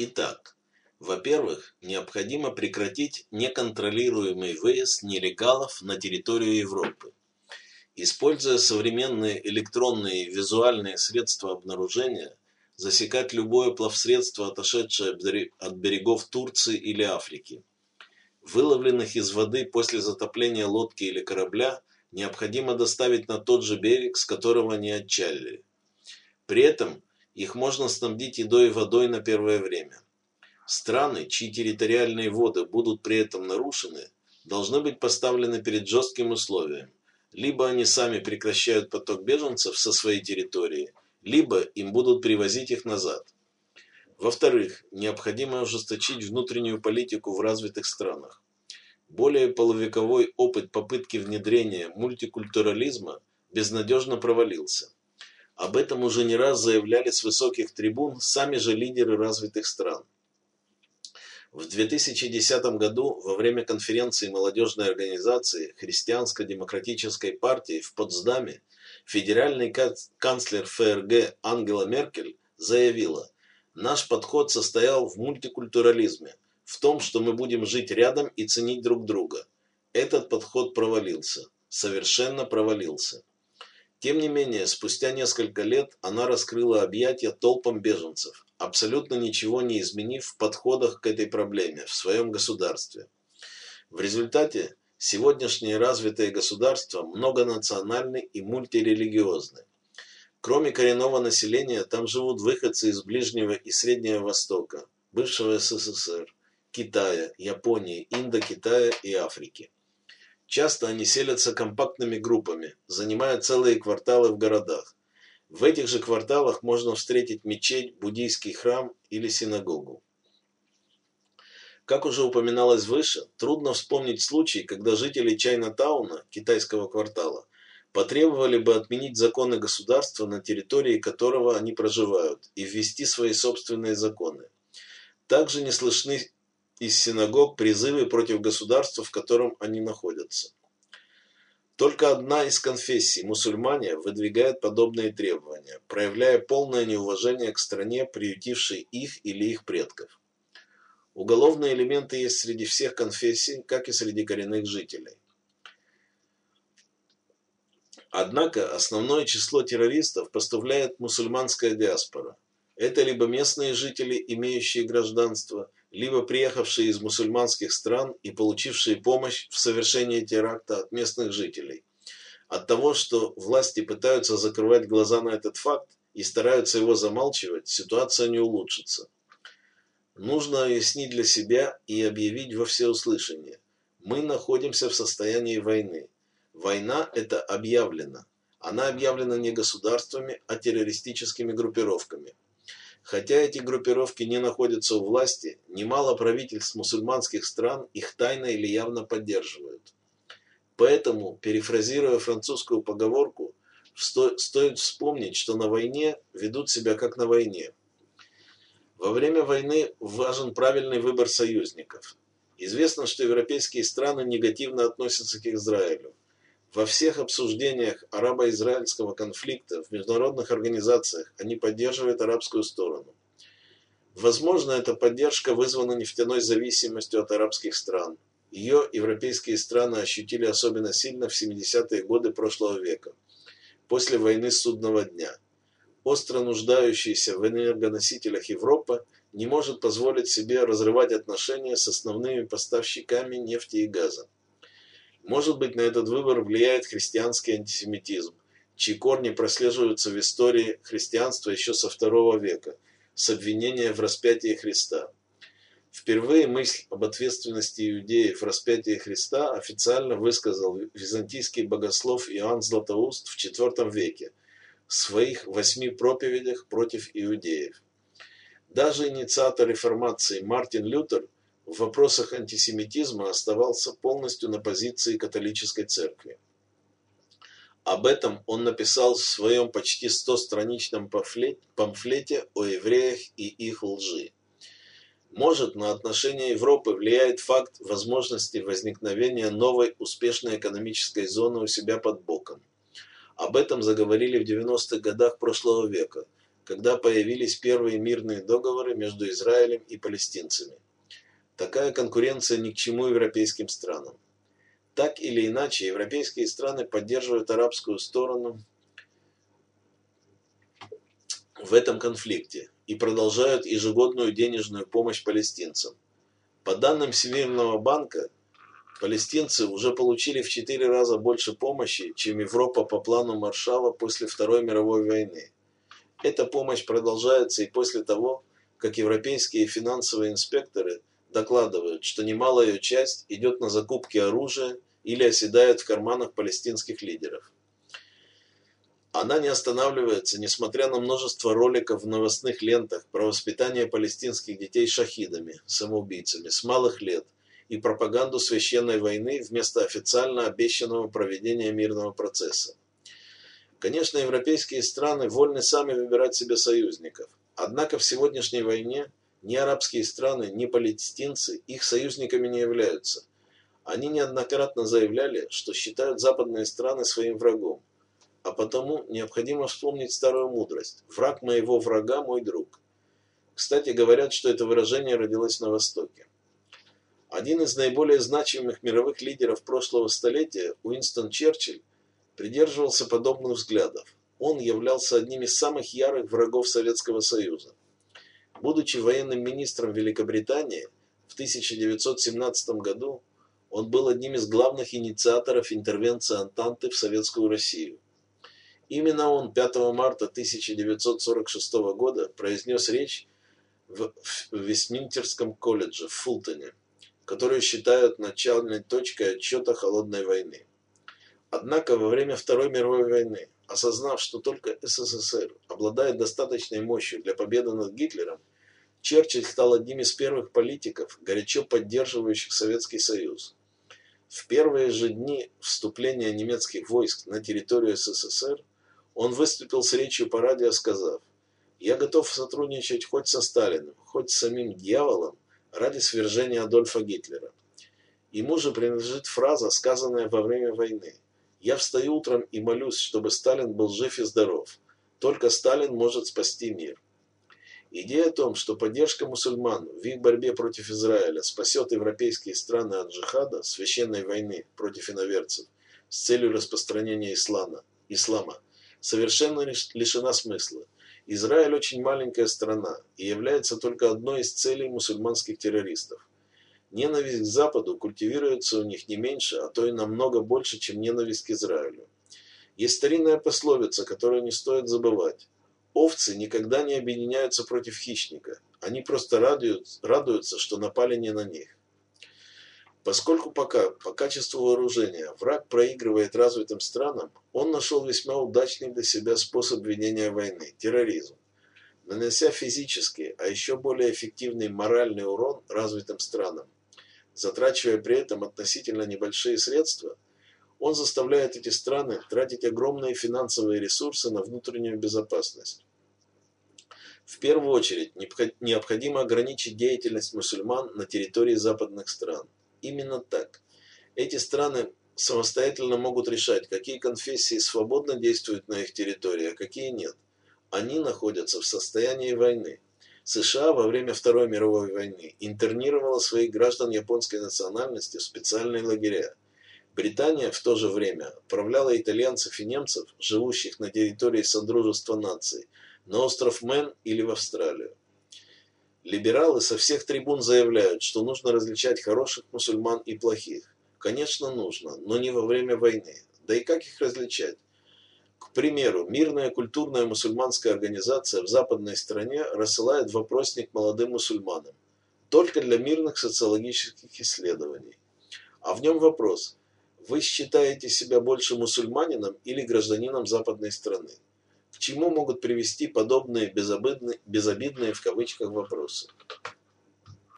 Итак, во-первых, необходимо прекратить неконтролируемый выезд нелегалов на территорию Европы. Используя современные электронные и визуальные средства обнаружения, засекать любое плавсредство, отошедшее от берегов Турции или Африки. Выловленных из воды после затопления лодки или корабля необходимо доставить на тот же берег, с которого они отчалили. При этом их можно снабдить едой и водой на первое время. Страны, чьи территориальные воды будут при этом нарушены, должны быть поставлены перед жестким условием либо они сами прекращают поток беженцев со своей территории, либо им будут привозить их назад. Во-вторых, необходимо ужесточить внутреннюю политику в развитых странах. Более полувековой опыт попытки внедрения мультикультурализма безнадежно провалился. Об этом уже не раз заявляли с высоких трибун сами же лидеры развитых стран – в 2010 году во время конференции молодежной организации Христианско-демократической партии в Потсдаме федеральный канцлер ФРГ Ангела Меркель заявила, наш подход состоял в мультикультурализме, в том, что мы будем жить рядом и ценить друг друга. Этот подход провалился, совершенно провалился. Тем не менее, спустя несколько лет она раскрыла объятия толпам беженцев, абсолютно ничего не изменив в подходах к этой проблеме в своем государстве. В результате сегодняшние развитые государства многонациональны и мультирелигиозны. Кроме коренного населения, там живут выходцы из Ближнего и Среднего Востока, бывшего СССР, Китая, Японии, Индокитая и Африки. Часто они селятся компактными группами, занимая целые кварталы в городах. В этих же кварталах можно встретить мечеть, буддийский храм или синагогу. Как уже упоминалось выше, трудно вспомнить случай, когда жители Чайна-тауна, китайского квартала, потребовали бы отменить законы государства, на территории которого они проживают, и ввести свои собственные законы. Также не слышны из синагог призывы против государства, в котором они находятся. Только одна из конфессий, мусульмане, выдвигает подобные требования, проявляя полное неуважение к стране, приютившей их или их предков. Уголовные элементы есть среди всех конфессий, как и среди коренных жителей. Однако основное число террористов поставляет мусульманская диаспора. Это либо местные жители, имеющие гражданство, либо приехавшие из мусульманских стран и получившие помощь в совершении теракта от местных жителей. От того, что власти пытаются закрывать глаза на этот факт и стараются его замалчивать, ситуация не улучшится. Нужно объяснить для себя и объявить во всеуслышание. Мы находимся в состоянии войны. Война это объявлена. Она объявлена не государствами, а террористическими группировками. Хотя эти группировки не находятся у власти, немало правительств мусульманских стран их тайно или явно поддерживают. Поэтому, перефразируя французскую поговорку, стоит вспомнить, что на войне ведут себя как на войне. Во время войны важен правильный выбор союзников. Известно, что европейские страны негативно относятся к Израилю. Во всех обсуждениях арабо-израильского конфликта в международных организациях они поддерживают арабскую сторону. Возможно, эта поддержка вызвана нефтяной зависимостью от арабских стран. Ее европейские страны ощутили особенно сильно в 70-е годы прошлого века, после войны Судного дня. Остро нуждающаяся в энергоносителях Европа не может позволить себе разрывать отношения с основными поставщиками нефти и газа. Может быть, на этот выбор влияет христианский антисемитизм, чьи корни прослеживаются в истории христианства еще со второго века, с обвинения в распятии Христа. Впервые мысль об ответственности иудеев в распятии Христа официально высказал византийский богослов Иоанн Златоуст в IV веке в своих восьми проповедях против иудеев. Даже инициатор реформации Мартин Лютер – в вопросах антисемитизма оставался полностью на позиции католической церкви. Об этом он написал в своем почти 100-страничном памфлете о евреях и их лжи. Может, на отношение Европы влияет факт возможности возникновения новой успешной экономической зоны у себя под боком. Об этом заговорили в 90-х годах прошлого века, когда появились первые мирные договоры между Израилем и палестинцами. Такая конкуренция ни к чему европейским странам. Так или иначе, европейские страны поддерживают арабскую сторону в этом конфликте и продолжают ежегодную денежную помощь палестинцам. По данным Всемирного банка, палестинцы уже получили в четыре раза больше помощи, чем Европа по плану Маршала после Второй мировой войны. Эта помощь продолжается и после того, как европейские финансовые инспекторы докладывают, что немалая ее часть идет на закупки оружия или оседает в карманах палестинских лидеров. Она не останавливается, несмотря на множество роликов в новостных лентах про воспитание палестинских детей шахидами, самоубийцами, с малых лет, и пропаганду священной войны вместо официально обещанного проведения мирного процесса. Конечно, европейские страны вольны сами выбирать себе союзников. Однако в сегодняшней войне ни арабские страны, ни палестинцы их союзниками не являются. Они неоднократно заявляли, что считают западные страны своим врагом. А потому необходимо вспомнить старую мудрость «враг моего врага – мой друг». Кстати, говорят, что это выражение родилось на Востоке. Один из наиболее значимых мировых лидеров прошлого столетия, Уинстон Черчилль, придерживался подобных взглядов. Он являлся одним из самых ярых врагов Советского Союза. Будучи военным министром Великобритании, в 1917 году он был одним из главных инициаторов интервенции Антанты в Советскую Россию. Именно он 5 марта 1946 года произнес речь в Вестминстерском колледже в Фултоне, которую считают начальной точкой отчета Холодной войны. Однако во время Второй мировой войны, осознав, что только СССР обладает достаточной мощью для победы над Гитлером, Черчилль стал одним из первых политиков, горячо поддерживающих Советский Союз. В первые же дни вступления немецких войск на территорию СССР он выступил с речью по радио, сказав, «Я готов сотрудничать хоть со Сталиным, хоть с самим дьяволом ради свержения Адольфа Гитлера». Ему же принадлежит фраза, сказанная во время войны. «Я встаю утром и молюсь, чтобы Сталин был жив и здоров. Только Сталин может спасти мир». Идея о том, что поддержка мусульман в их борьбе против Израиля спасет европейские страны от джихада, священной войны против иноверцев, с целью распространения ислама, ислама совершенно лишена смысла. Израиль очень маленькая страна и является только одной из целей мусульманских террористов. Ненависть к Западу культивируется у них не меньше, а то и намного больше, чем ненависть к Израилю. Есть старинная пословица, которую не стоит забывать. Овцы никогда не объединяются против хищника. Они просто радуются, радуются, что напали не на них. Поскольку пока по качеству вооружения враг проигрывает развитым странам, он нашел весьма удачный для себя способ ведения войны – терроризм. Нанося физический, а еще более эффективный моральный урон развитым странам, затрачивая при этом относительно небольшие средства, он заставляет эти страны тратить огромные финансовые ресурсы на внутреннюю безопасность. В первую очередь необходимо ограничить деятельность мусульман на территории западных стран – именно так. Эти страны самостоятельно могут решать, какие конфессии свободно действуют на их территории, а какие нет. Они находятся в состоянии войны. США во время Второй мировой войны интернировала своих граждан японской национальности в специальные лагеря. Британия в то же время отправляла итальянцев и немцев, живущих на территории Содружества наций, на остров Мэн или в Австралию. Либералы со всех трибун заявляют, что нужно различать хороших мусульман и плохих. Конечно, нужно, но не во время войны. Да и как их различать? Примеру, мирная культурная мусульманская организация в западной стране рассылает вопросник молодым мусульманам. Только для мирных социологических исследований. А в нем вопрос. Вы считаете себя больше мусульманином или гражданином западной страны? К чему могут привести подобные безобидные, безобидные в кавычках вопросы?